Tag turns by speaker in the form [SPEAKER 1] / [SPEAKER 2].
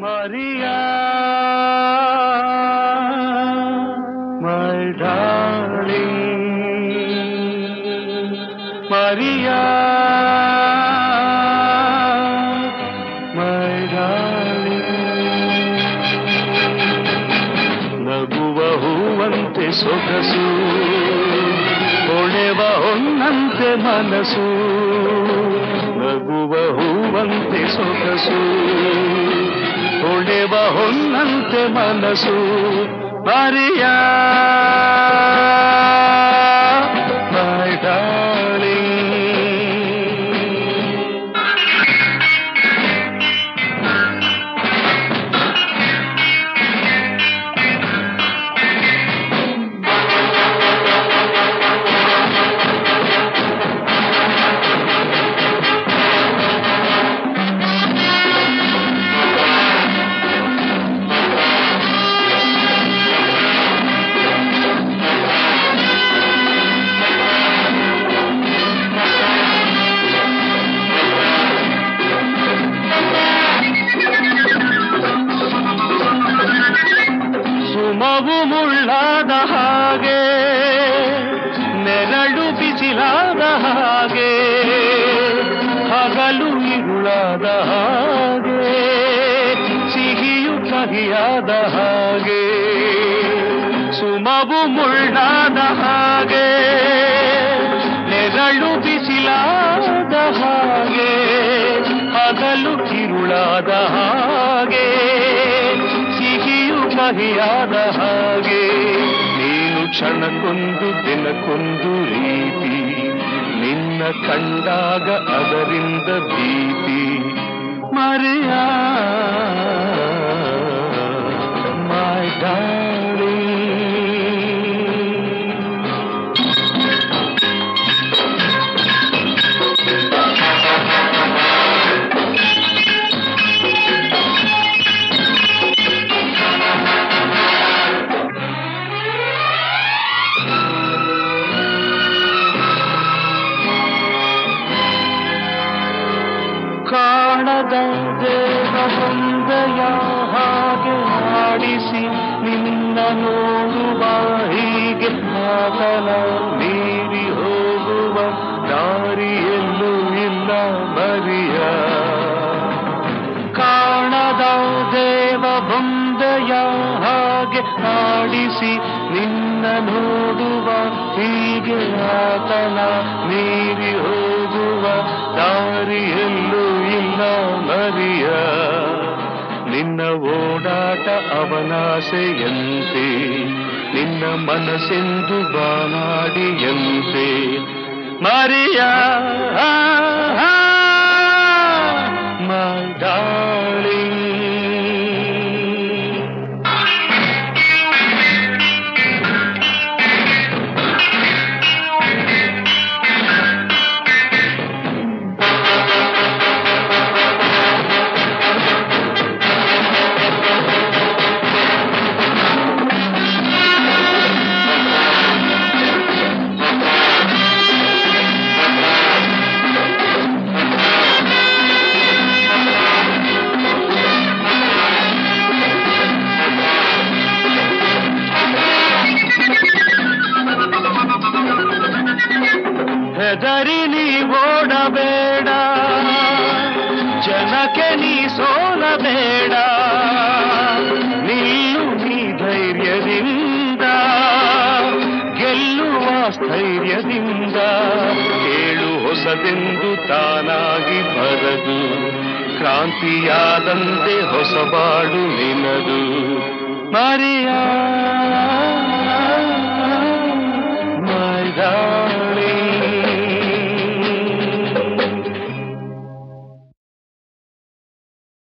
[SPEAKER 1] Maria, my darling, Maria, my darling. ನಗುವ ಹೂವಂತೆ ಸೊಗಸು ಹೊಳೆವ ಹೊನ್ನಂತೆ ಮನಸ್ಸು ನಗುವ ಹೂವಂತೆ ಸೊಗಸು ಹೊಳೆವ ಹೊನ್ನಂತೆ ಮನಸ್ಸು ಮರಿಯ ಇರುಳಾದ ಹಾಗೆ, ಸಿಹಿಯು ಕಹಿಯಾದ ಹಾಗೆ, ಸುಮವು ಮುಳ್ಳಾದ ಹಾಗೆ, ನೆರಳು ಬಿಸಿಲಾದ ಹಾಗೆ, ಹಗಲು ಕಿರುಳಾದ ಹಾಗೆ, ಸಿಹಿಯು ಕಹಿಯಾದ ಹಾಗೆ. ಕ್ಷಣಕ್ಕೊಂದು ದಿನಕ್ಕೊಂದು ರೀತಿ ನಿನ್ನ ಕಂಡಾಗ ಅದರಿಂದ ಭೀತಿ. ಮರೆಯ ದೇವ ಬಂದಯ ಹಾಗೆ ಆಡಿಸಿ ನಿನ್ನ ನೋಡುವ ಹೀಗೆ ಆತನ ಮೀರಿ ಹೋಗುವ ದಾರಿಯಲ್ಲೂ ಇಲ್ಲ ಮರಿಯ. ಕಾಣದ ದೇವ ಬಂದಯ ಹಾಗೆ ಆಡಿಸಿ ನಿನ್ನ ನೋಡುವ ಹೀಗೆ ಆತನ ಮೀರಿ ಹೋಗುವ ದಾರಿಯಲ್ಲೂ ನಿನ್ನ ಓಡಾಟ ಅವನಾಸೆಯಂತೆ ನಿನ್ನ ಮನಸ್ಸೆಂದು ಬಾನಾಡಿಯಂತೆ ಮರಿಯ ಮೈ ಜನಕ್ಕೆ ನೀ ಸೋಲಬೇಡ. ನಿಲ್ಲು ನೀ ಧೈರ್ಯದಿಂದ. ಗೆಲ್ಲುವ ಸ್ಥೈರ್ಯದಿಂದ. ಕೇಳು ಹೊಸದೆಂದು ತಾನಾಗಿ ಬರದು. ಕ್ರಾಂತಿಯಾದಂತೆ ಹೊಸಬಾಡು ನಿನದು. ಮರಿಯಾ.